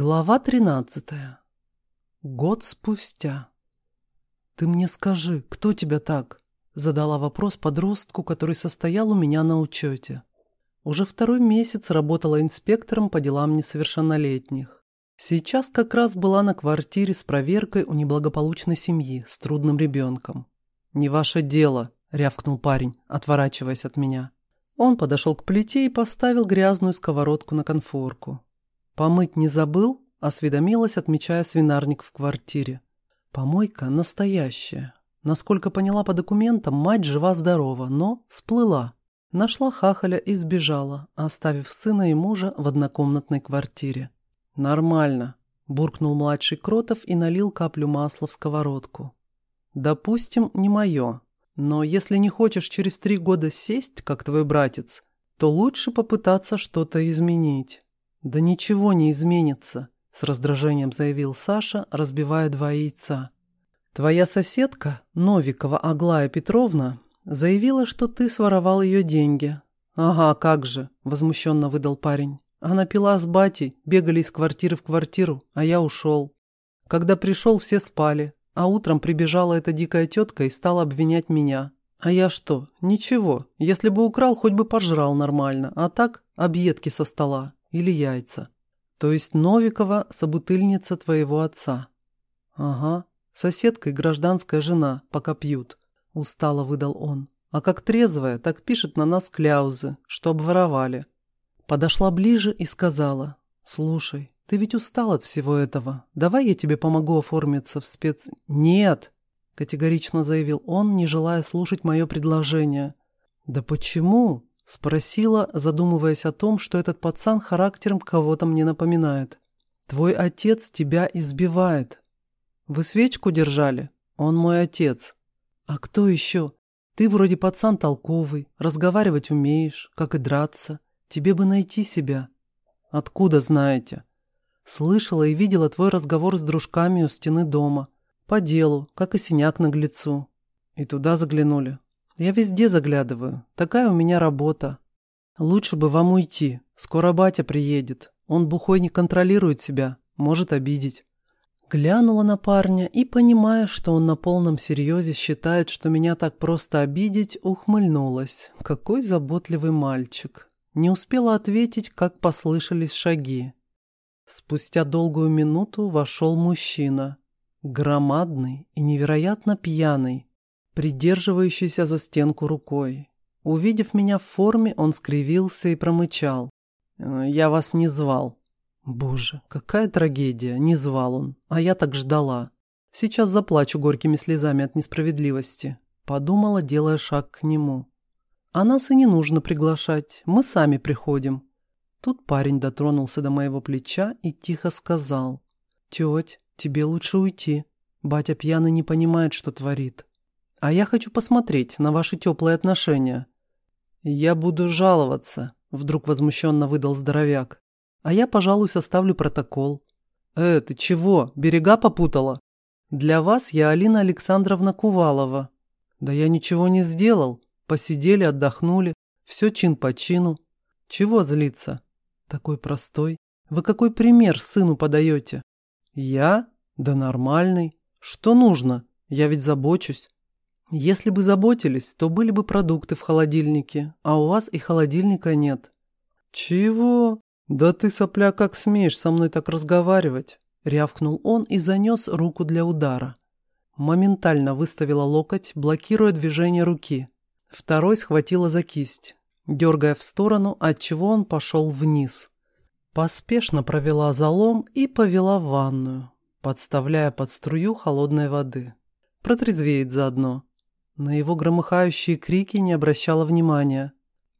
Глава тринадцатая. Год спустя. «Ты мне скажи, кто тебя так?» Задала вопрос подростку, который состоял у меня на учете. Уже второй месяц работала инспектором по делам несовершеннолетних. Сейчас как раз была на квартире с проверкой у неблагополучной семьи с трудным ребенком. «Не ваше дело», — рявкнул парень, отворачиваясь от меня. Он подошел к плите и поставил грязную сковородку на конфорку. «Помыть не забыл?» – осведомилась, отмечая свинарник в квартире. «Помойка настоящая. Насколько поняла по документам, мать жива-здорова, но сплыла. Нашла хахаля и сбежала, оставив сына и мужа в однокомнатной квартире. «Нормально», – буркнул младший Кротов и налил каплю масла в сковородку. «Допустим, не мое. Но если не хочешь через три года сесть, как твой братец, то лучше попытаться что-то изменить». «Да ничего не изменится», — с раздражением заявил Саша, разбивая два яйца. «Твоя соседка, Новикова Аглая Петровна, заявила, что ты своровал ее деньги». «Ага, как же», — возмущенно выдал парень. «Она пила с батей, бегали из квартиры в квартиру, а я ушел. Когда пришел, все спали, а утром прибежала эта дикая тетка и стала обвинять меня. А я что? Ничего, если бы украл, хоть бы пожрал нормально, а так объедки со стола. Или яйца. То есть Новикова – собутыльница твоего отца. Ага, соседка и гражданская жена, пока пьют. Устало выдал он. А как трезвая, так пишет на нас кляузы, что обворовали. Подошла ближе и сказала. Слушай, ты ведь устал от всего этого. Давай я тебе помогу оформиться в спец... Нет, категорично заявил он, не желая слушать мое предложение. Да почему? Спросила, задумываясь о том, что этот пацан характером кого-то мне напоминает. «Твой отец тебя избивает. Вы свечку держали? Он мой отец. А кто еще? Ты вроде пацан толковый, разговаривать умеешь, как и драться. Тебе бы найти себя. Откуда знаете? Слышала и видела твой разговор с дружками у стены дома. По делу, как и синяк наглецу. И туда заглянули. Я везде заглядываю. Такая у меня работа. Лучше бы вам уйти. Скоро батя приедет. Он бухой не контролирует себя. Может обидеть. Глянула на парня и, понимая, что он на полном серьезе считает, что меня так просто обидеть, ухмыльнулась. Какой заботливый мальчик. Не успела ответить, как послышались шаги. Спустя долгую минуту вошел мужчина. Громадный и невероятно пьяный придерживающийся за стенку рукой. Увидев меня в форме, он скривился и промычал. «Э, «Я вас не звал». «Боже, какая трагедия!» Не звал он, а я так ждала. Сейчас заплачу горькими слезами от несправедливости. Подумала, делая шаг к нему. А нас и не нужно приглашать, мы сами приходим. Тут парень дотронулся до моего плеча и тихо сказал. «Теть, тебе лучше уйти. Батя пьяный не понимает, что творит. А я хочу посмотреть на ваши теплые отношения. Я буду жаловаться, вдруг возмущенно выдал здоровяк. А я, пожалуй, составлю протокол. Э, ты чего, берега попутала? Для вас я Алина Александровна Кувалова. Да я ничего не сделал. Посидели, отдохнули. Все чин по чину. Чего злиться? Такой простой. Вы какой пример сыну подаете? Я? Да нормальный. Что нужно? Я ведь забочусь. Если бы заботились, то были бы продукты в холодильнике, а у вас и холодильника нет. Чего? Да ты, сопля, как смеешь со мной так разговаривать? Рявкнул он и занес руку для удара. Моментально выставила локоть, блокируя движение руки. Второй схватила за кисть, дергая в сторону, отчего он пошел вниз. Поспешно провела залом и повела в ванную, подставляя под струю холодной воды. Протрезвеет заодно. На его громыхающие крики не обращала внимания.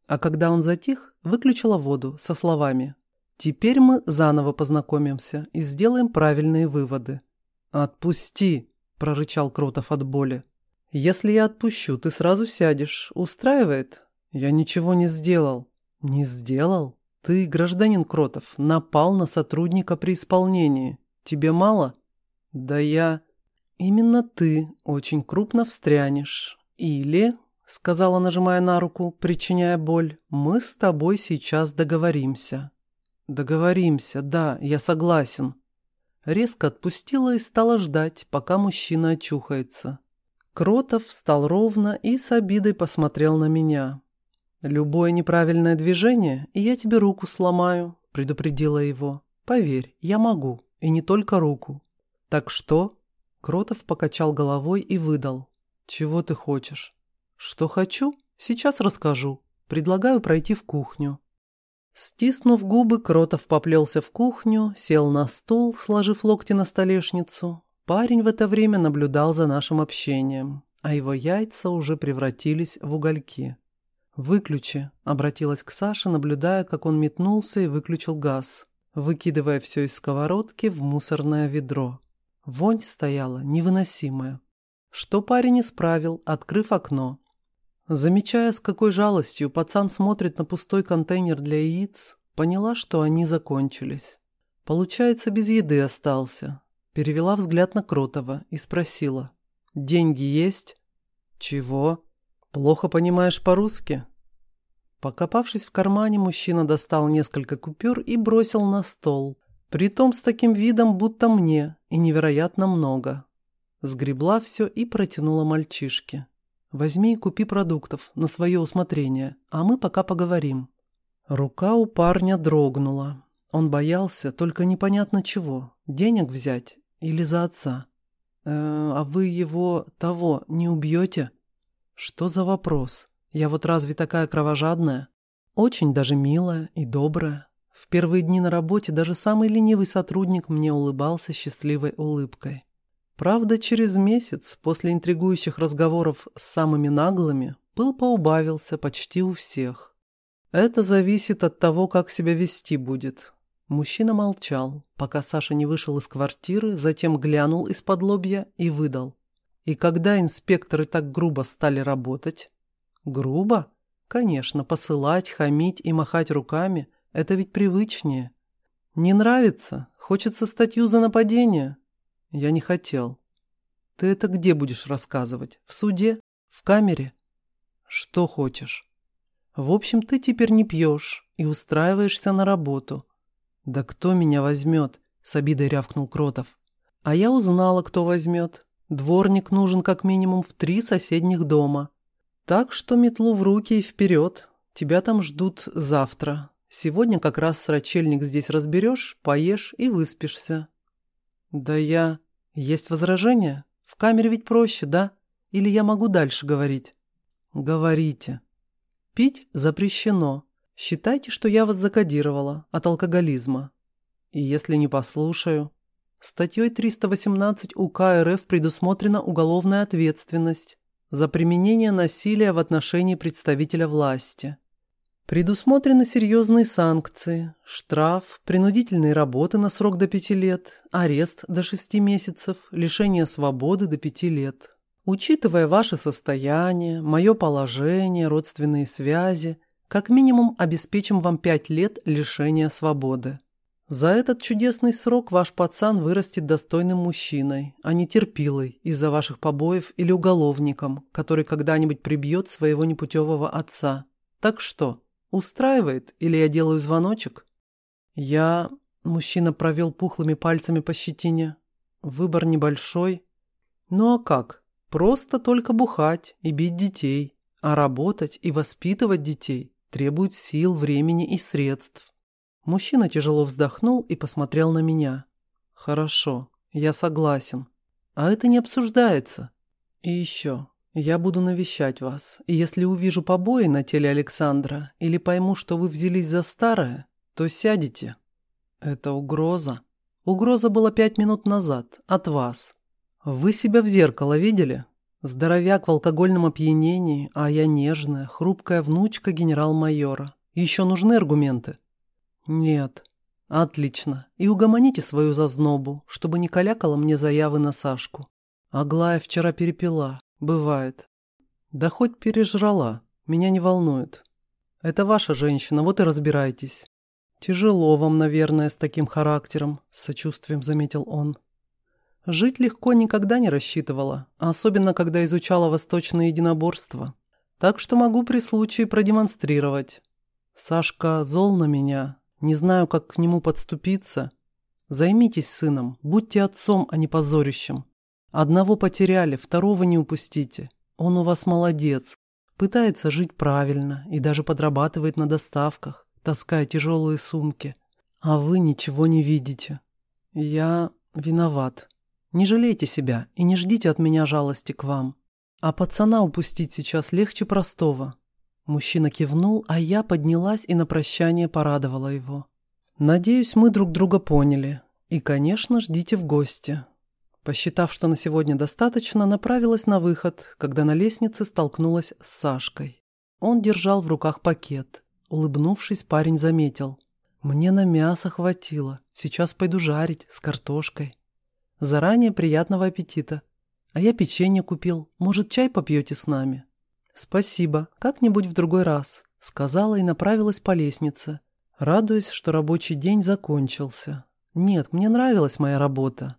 А когда он затих, выключила воду со словами «Теперь мы заново познакомимся и сделаем правильные выводы». «Отпусти!» – прорычал Кротов от боли. «Если я отпущу, ты сразу сядешь. Устраивает?» «Я ничего не сделал». «Не сделал? Ты, гражданин Кротов, напал на сотрудника при исполнении. Тебе мало?» «Да я...» «Именно ты очень крупно встрянешь. Или, — сказала, нажимая на руку, причиняя боль, — мы с тобой сейчас договоримся». Договоримся, да, я согласен. Резко отпустила и стала ждать, пока мужчина очухается. Кротов встал ровно и с обидой посмотрел на меня. «Любое неправильное движение, и я тебе руку сломаю», — предупредила его. «Поверь, я могу, и не только руку». «Так что?» Кротов покачал головой и выдал. «Чего ты хочешь?» «Что хочу? Сейчас расскажу. Предлагаю пройти в кухню». Стиснув губы, Кротов поплелся в кухню, сел на стул, сложив локти на столешницу. Парень в это время наблюдал за нашим общением, а его яйца уже превратились в угольки. «Выключи», — обратилась к Саше, наблюдая, как он метнулся и выключил газ, выкидывая все из сковородки в мусорное ведро. Вонь стояла невыносимая. Что парень исправил, открыв окно. Замечая, с какой жалостью пацан смотрит на пустой контейнер для яиц, поняла, что они закончились. Получается, без еды остался. Перевела взгляд на Кротова и спросила. «Деньги есть?» «Чего?» «Плохо понимаешь по-русски?» Покопавшись в кармане, мужчина достал несколько купюр и бросил на стол. Притом с таким видом, будто мне, и невероятно много. Сгребла все и протянула мальчишке. «Возьми и купи продуктов на свое усмотрение, а мы пока поговорим». Рука у парня дрогнула. Он боялся, только непонятно чего. Денег взять или за отца. «Э, «А вы его, того, не убьете?» Что за вопрос? Я вот разве такая кровожадная? Очень даже милая и добрая. В первые дни на работе даже самый ленивый сотрудник мне улыбался счастливой улыбкой. Правда, через месяц, после интригующих разговоров с самыми наглыми, пыл поубавился почти у всех. Это зависит от того, как себя вести будет. Мужчина молчал, пока Саша не вышел из квартиры, затем глянул из-под лобья и выдал. И когда инспекторы так грубо стали работать? Грубо? Конечно, посылать, хамить и махать руками – это ведь привычнее. Не нравится? Хочется статью за нападение? Я не хотел. Ты это где будешь рассказывать? В суде? В камере? Что хочешь? В общем, ты теперь не пьешь и устраиваешься на работу. Да кто меня возьмет? С обидой рявкнул Кротов. А я узнала, кто возьмет. Дворник нужен как минимум в три соседних дома. Так что метлу в руки и вперед. Тебя там ждут завтра. Сегодня как раз срачельник здесь разберешь, поешь и выспишься. Да я... Есть возражения? В камере ведь проще, да? Или я могу дальше говорить? Говорите. Пить запрещено. Считайте, что я вас закодировала от алкоголизма. И если не послушаю... Статьей 318 УК РФ предусмотрена уголовная ответственность за применение насилия в отношении представителя власти. Предусмотрены серьезные санкции, штраф, принудительные работы на срок до 5 лет, арест до 6 месяцев, лишение свободы до 5 лет. Учитывая ваше состояние, мое положение, родственные связи, как минимум обеспечим вам 5 лет лишения свободы. За этот чудесный срок ваш пацан вырастет достойным мужчиной, а не терпилой из-за ваших побоев или уголовником, который когда-нибудь прибьет своего непутевого отца. Так что, устраивает или я делаю звоночек? Я... Мужчина провел пухлыми пальцами по щетине. Выбор небольшой. Ну а как? Просто только бухать и бить детей. А работать и воспитывать детей требует сил, времени и средств. Мужчина тяжело вздохнул и посмотрел на меня. «Хорошо, я согласен. А это не обсуждается. И еще, я буду навещать вас, и если увижу побои на теле Александра или пойму, что вы взялись за старое, то сядете. Это угроза. Угроза была пять минут назад, от вас. Вы себя в зеркало видели? Здоровяк в алкогольном опьянении, а я нежная, хрупкая внучка генерал-майора. Еще нужны аргументы?» «Нет». «Отлично. И угомоните свою зазнобу, чтобы не калякала мне заявы на Сашку. Аглая вчера перепила. Бывает. Да хоть пережрала. Меня не волнует. Это ваша женщина, вот и разбирайтесь. Тяжело вам, наверное, с таким характером», — с сочувствием заметил он. Жить легко никогда не рассчитывала, особенно когда изучала восточное единоборство. Так что могу при случае продемонстрировать. Сашка зол на меня, Не знаю, как к нему подступиться. Займитесь сыном, будьте отцом, а не позорищем. Одного потеряли, второго не упустите. Он у вас молодец, пытается жить правильно и даже подрабатывает на доставках, таская тяжелые сумки. А вы ничего не видите. Я виноват. Не жалейте себя и не ждите от меня жалости к вам. А пацана упустить сейчас легче простого. Мужчина кивнул, а я поднялась и на прощание порадовала его. Надеюсь, мы друг друга поняли. И, конечно, ждите в гости. Посчитав, что на сегодня достаточно, направилась на выход, когда на лестнице столкнулась с Сашкой. Он держал в руках пакет. Улыбнувшись, парень заметил. «Мне на мясо хватило. Сейчас пойду жарить с картошкой. Заранее приятного аппетита. А я печенье купил. Может, чай попьете с нами?» «Спасибо. Как-нибудь в другой раз», — сказала и направилась по лестнице, радуясь, что рабочий день закончился. «Нет, мне нравилась моя работа.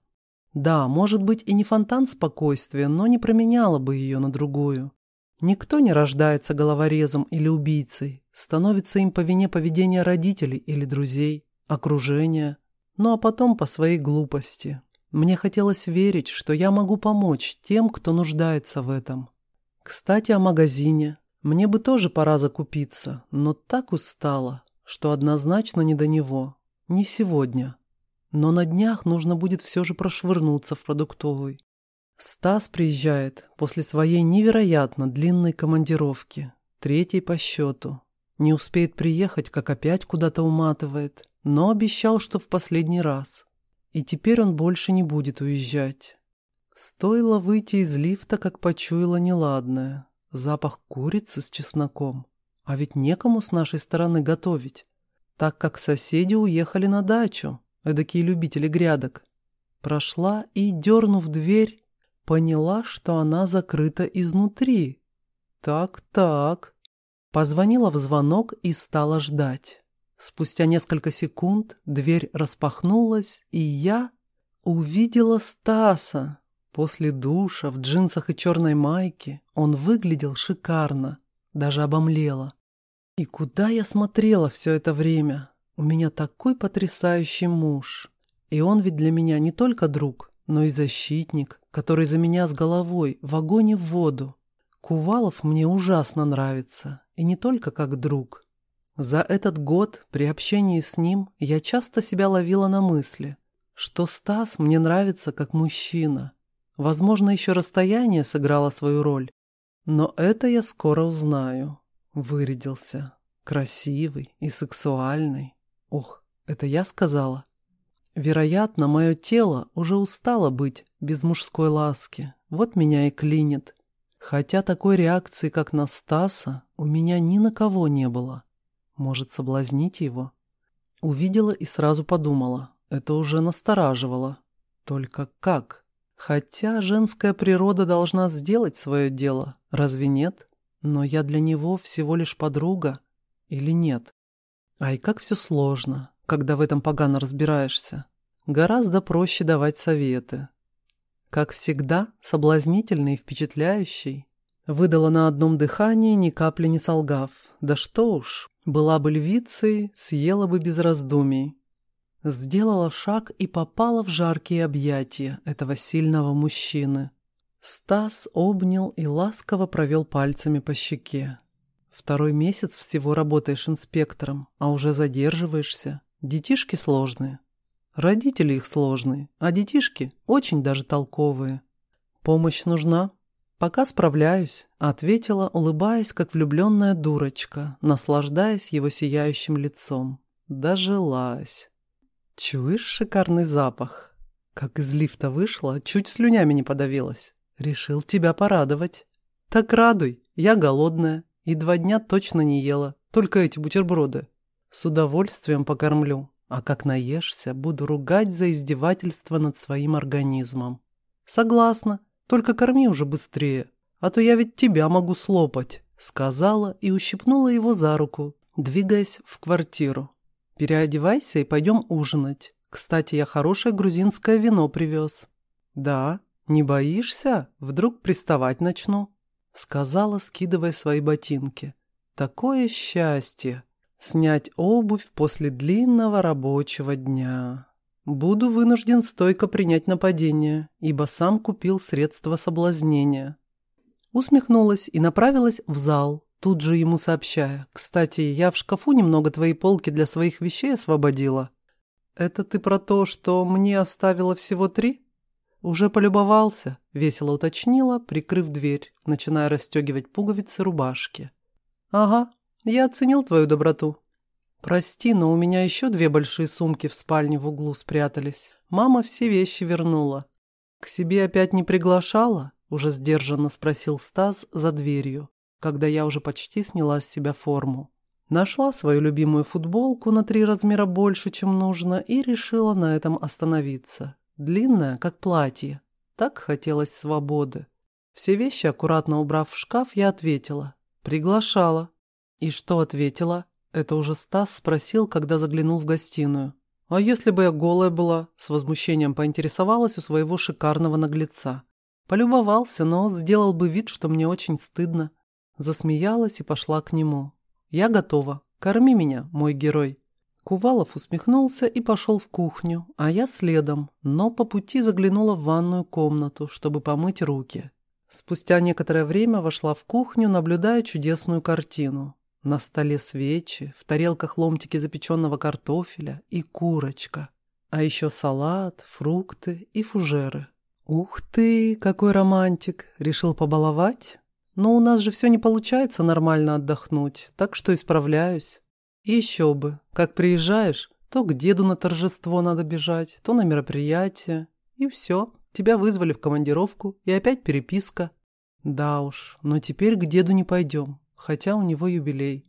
Да, может быть и не фонтан спокойствия, но не променяла бы ее на другую. Никто не рождается головорезом или убийцей, становится им по вине поведения родителей или друзей, окружения, ну а потом по своей глупости. Мне хотелось верить, что я могу помочь тем, кто нуждается в этом. Кстати, о магазине. Мне бы тоже пора закупиться, но так устала, что однозначно не до него. Не сегодня. Но на днях нужно будет все же прошвырнуться в продуктовый. Стас приезжает после своей невероятно длинной командировки, третьей по счету. Не успеет приехать, как опять куда-то уматывает, но обещал, что в последний раз. И теперь он больше не будет уезжать. Стоило выйти из лифта, как почуяла неладное. Запах курицы с чесноком. А ведь некому с нашей стороны готовить, так как соседи уехали на дачу, эдакие любители грядок. Прошла и, дернув дверь, поняла, что она закрыта изнутри. Так-так. Позвонила в звонок и стала ждать. Спустя несколько секунд дверь распахнулась, и я увидела Стаса. После душа, в джинсах и черной майке, он выглядел шикарно, даже обомлела. И куда я смотрела все это время? У меня такой потрясающий муж. И он ведь для меня не только друг, но и защитник, который за меня с головой в огонь и в воду. Кувалов мне ужасно нравится, и не только как друг. За этот год при общении с ним я часто себя ловила на мысли, что Стас мне нравится как мужчина, Возможно, еще расстояние сыграло свою роль. Но это я скоро узнаю. Вырядился. Красивый и сексуальный. Ох, это я сказала? Вероятно, мое тело уже устало быть без мужской ласки. Вот меня и клинит. Хотя такой реакции, как на Стаса, у меня ни на кого не было. Может, соблазнить его? Увидела и сразу подумала. Это уже настораживало. Только как? Хотя женская природа должна сделать свое дело, разве нет? Но я для него всего лишь подруга или нет? Ай, как все сложно, когда в этом погано разбираешься. Гораздо проще давать советы. Как всегда, соблазнительный и впечатляющий. Выдала на одном дыхании, ни капли не солгав. Да что уж, была бы львицей, съела бы без раздумий. Сделала шаг и попала в жаркие объятия этого сильного мужчины. Стас обнял и ласково провел пальцами по щеке. Второй месяц всего работаешь инспектором, а уже задерживаешься. Детишки сложные. Родители их сложные, а детишки очень даже толковые. Помощь нужна? Пока справляюсь, ответила, улыбаясь, как влюбленная дурочка, наслаждаясь его сияющим лицом. Дожилась. Чуешь шикарный запах? Как из лифта вышла, чуть слюнями не подавилась. Решил тебя порадовать. Так радуй, я голодная и два дня точно не ела, только эти бутерброды. С удовольствием покормлю, а как наешься, буду ругать за издевательство над своим организмом. Согласна, только корми уже быстрее, а то я ведь тебя могу слопать, сказала и ущипнула его за руку, двигаясь в квартиру. Переодевайся и пойдем ужинать. Кстати, я хорошее грузинское вино привез. Да, не боишься? Вдруг приставать начну? Сказала, скидывая свои ботинки. Такое счастье! Снять обувь после длинного рабочего дня. Буду вынужден стойко принять нападение, ибо сам купил средства соблазнения. Усмехнулась и направилась в зал, тут же ему сообщая. «Кстати, я в шкафу немного твои полки для своих вещей освободила». «Это ты про то, что мне оставила всего три?» «Уже полюбовался», — весело уточнила, прикрыв дверь, начиная расстегивать пуговицы рубашки. «Ага, я оценил твою доброту». «Прости, но у меня еще две большие сумки в спальне в углу спрятались. Мама все вещи вернула. К себе опять не приглашала?» — уже сдержанно спросил Стас за дверью, когда я уже почти сняла с себя форму. Нашла свою любимую футболку на три размера больше, чем нужно, и решила на этом остановиться. Длинная, как платье. Так хотелось свободы. Все вещи, аккуратно убрав в шкаф, я ответила. Приглашала. И что ответила? Это уже Стас спросил, когда заглянул в гостиную. А если бы я голая была? С возмущением поинтересовалась у своего шикарного наглеца. Полюбовался, но сделал бы вид, что мне очень стыдно. Засмеялась и пошла к нему. «Я готова. Корми меня, мой герой». Кувалов усмехнулся и пошел в кухню, а я следом, но по пути заглянула в ванную комнату, чтобы помыть руки. Спустя некоторое время вошла в кухню, наблюдая чудесную картину. На столе свечи, в тарелках ломтики запеченного картофеля и курочка. А еще салат, фрукты и фужеры. «Ух ты, какой романтик!» Решил побаловать? Но у нас же все не получается нормально отдохнуть, так что исправляюсь. Еще бы, как приезжаешь, то к деду на торжество надо бежать, то на мероприятие. И все, тебя вызвали в командировку, и опять переписка. Да уж, но теперь к деду не пойдем, хотя у него юбилей.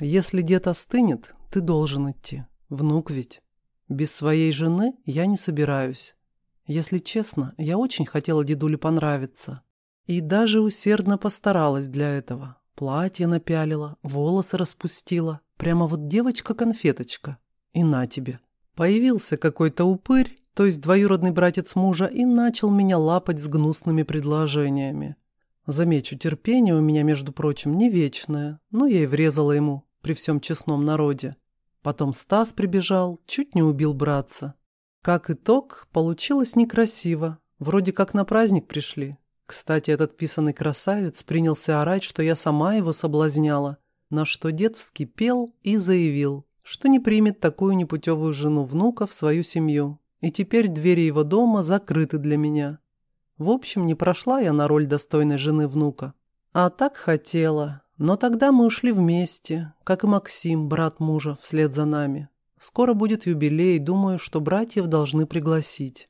Если дед остынет, ты должен идти. Внук ведь. Без своей жены я не собираюсь. Если честно, я очень хотела дедуле понравиться. И даже усердно постаралась для этого. Платье напялила, волосы распустила. Прямо вот девочка-конфеточка. И на тебе. Появился какой-то упырь, то есть двоюродный братец мужа, и начал меня лапать с гнусными предложениями. Замечу, терпение у меня, между прочим, не вечное, но я и врезала ему при всем честном народе. Потом Стас прибежал, чуть не убил братца. Как итог, получилось некрасиво. Вроде как на праздник пришли. Кстати, этот писанный красавец принялся орать, что я сама его соблазняла – на что дед вскипел и заявил, что не примет такую непутевую жену внука в свою семью, и теперь двери его дома закрыты для меня. В общем, не прошла я на роль достойной жены внука. А так хотела, но тогда мы ушли вместе, как и Максим, брат мужа, вслед за нами. Скоро будет юбилей, думаю, что братьев должны пригласить.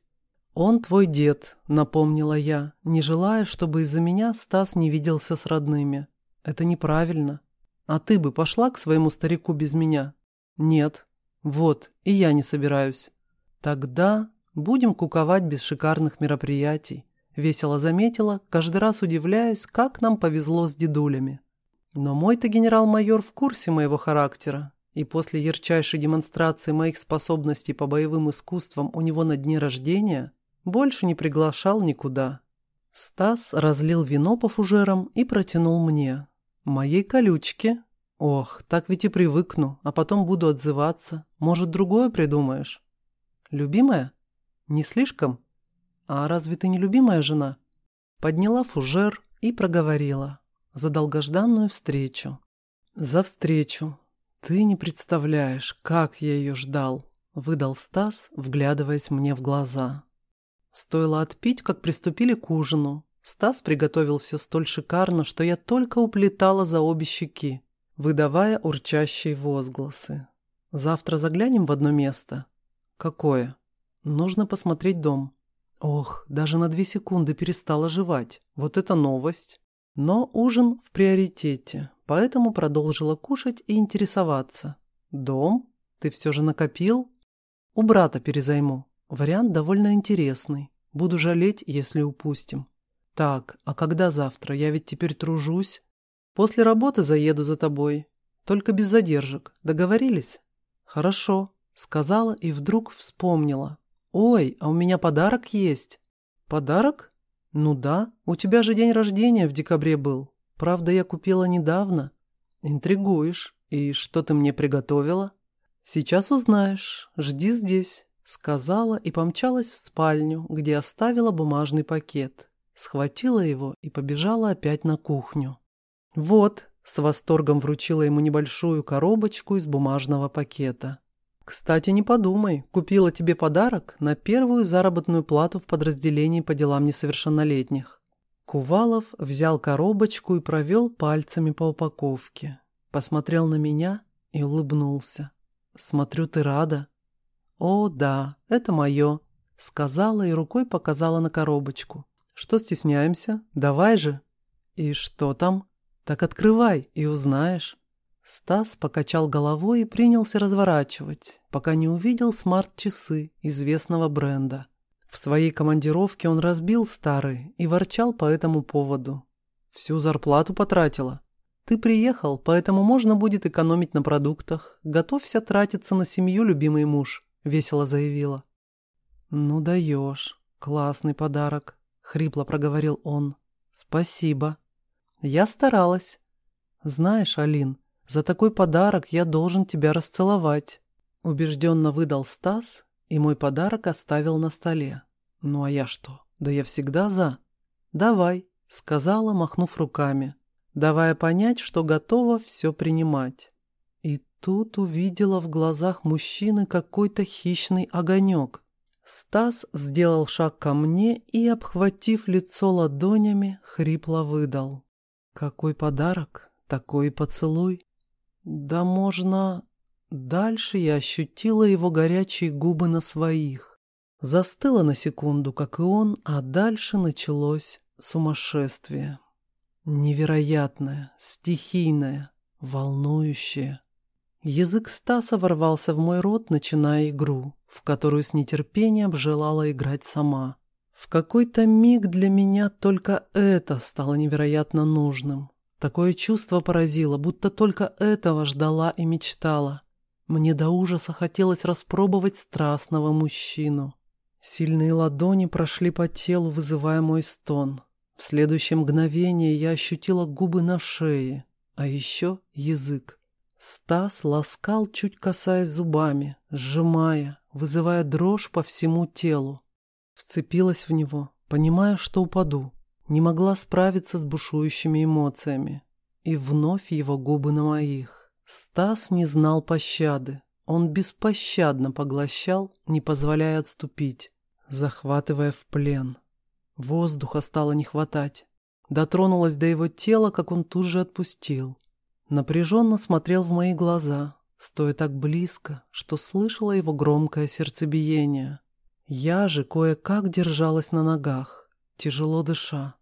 «Он твой дед», — напомнила я, не желая, чтобы из-за меня Стас не виделся с родными. «Это неправильно. А ты бы пошла к своему старику без меня? Нет. Вот, и я не собираюсь. Тогда будем куковать без шикарных мероприятий. Весело заметила, каждый раз удивляясь, как нам повезло с дедулями. Но мой-то генерал-майор в курсе моего характера, и после ярчайшей демонстрации моих способностей по боевым искусствам у него на дне рождения больше не приглашал никуда. Стас разлил вино по фужерам и протянул мне. Моей колючке. Ох, так ведь и привыкну, а потом буду отзываться. Может, другое придумаешь? Любимая? Не слишком? А разве ты не любимая жена? Подняла фужер и проговорила. За долгожданную встречу. За встречу. Ты не представляешь, как я ее ждал, выдал Стас, вглядываясь мне в глаза. Стоило отпить, как приступили к ужину, Стас приготовил все столь шикарно, что я только уплетала за обе щеки, выдавая урчащие возгласы. «Завтра заглянем в одно место?» «Какое?» «Нужно посмотреть дом». Ох, даже на две секунды перестала жевать. Вот это новость. Но ужин в приоритете, поэтому продолжила кушать и интересоваться. «Дом? Ты все же накопил?» «У брата перезайму. Вариант довольно интересный. Буду жалеть, если упустим». «Так, а когда завтра? Я ведь теперь тружусь. После работы заеду за тобой. Только без задержек. Договорились?» «Хорошо», — сказала и вдруг вспомнила. «Ой, а у меня подарок есть». «Подарок? Ну да, у тебя же день рождения в декабре был. Правда, я купила недавно». «Интригуешь. «И что ты мне приготовила?» «Сейчас узнаешь. Жди здесь», — сказала и помчалась в спальню, где оставила бумажный пакет. Схватила его и побежала опять на кухню. «Вот», — с восторгом вручила ему небольшую коробочку из бумажного пакета. «Кстати, не подумай, купила тебе подарок на первую заработную плату в подразделении по делам несовершеннолетних». Кувалов взял коробочку и провел пальцами по упаковке. Посмотрел на меня и улыбнулся. «Смотрю, ты рада?» «О, да, это мое», — сказала и рукой показала на коробочку. «Что стесняемся? Давай же!» «И что там?» «Так открывай и узнаешь». Стас покачал головой и принялся разворачивать, пока не увидел смарт-часы известного бренда. В своей командировке он разбил старые и ворчал по этому поводу. «Всю зарплату потратила. Ты приехал, поэтому можно будет экономить на продуктах. Готовься тратиться на семью, любимый муж», — весело заявила. «Ну даешь. Классный подарок», — хрипло проговорил он. «Спасибо. Я старалась. Знаешь, Алин, за такой подарок я должен тебя расцеловать», — убежденно выдал Стас, и мой подарок оставил на столе. «Ну а я что? Да я всегда за». «Давай», — сказала, махнув руками, давая понять, что готова все принимать. И тут увидела в глазах мужчины какой-то хищный огонек. Стас сделал шаг ко мне и, обхватив лицо ладонями, хрипло выдал. «Какой подарок, такой поцелуй!» Да можно... Дальше я ощутила его горячие губы на своих. Застыла на секунду, как и он, а дальше началось сумасшествие. Невероятное, стихийное, волнующее. Язык Стаса ворвался в мой рот, начиная игру, в которую с нетерпением желала играть сама. В какой-то миг для меня только это стало невероятно нужным. Такое чувство поразило, будто только этого ждала и мечтала. Мне до ужаса хотелось распробовать страстного мужчину. Сильные ладони прошли по телу, вызывая мой стон. В следующее мгновение я ощутила губы на шее, а еще язык. Стас ласкал, чуть касаясь зубами, сжимая, вызывая дрожь по всему телу. Вцепилась в него, понимая, что упаду. Не могла справиться с бушующими эмоциями. И вновь его губы на моих. Стас не знал пощады. Он беспощадно поглощал, не позволяя отступить, захватывая в плен. Воздуха стало не хватать. Дотронулась до его тела, как он тут же отпустил. Напряженно смотрел в мои глаза, стоя так близко, что слышала его громкое сердцебиение. Я же кое-как держалась на ногах, тяжело дыша.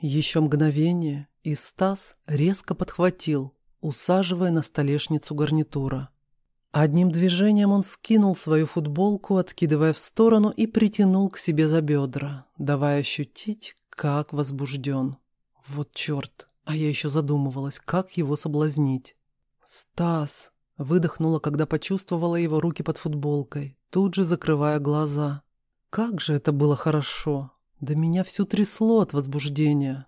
Еще мгновение, и Стас резко подхватил, усаживая на столешницу гарнитура. Одним движением он скинул свою футболку, откидывая в сторону, и притянул к себе за бедра, давая ощутить, как возбужден. Вот черт, а я еще задумывалась, как его соблазнить. «Стас!» — выдохнула, когда почувствовала его руки под футболкой, тут же закрывая глаза. «Как же это было хорошо! Да меня всю трясло от возбуждения.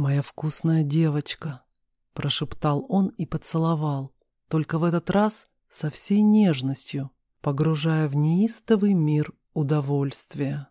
«Моя вкусная девочка», — прошептал он и поцеловал, только в этот раз со всей нежностью, погружая в неистовый мир удовольствия.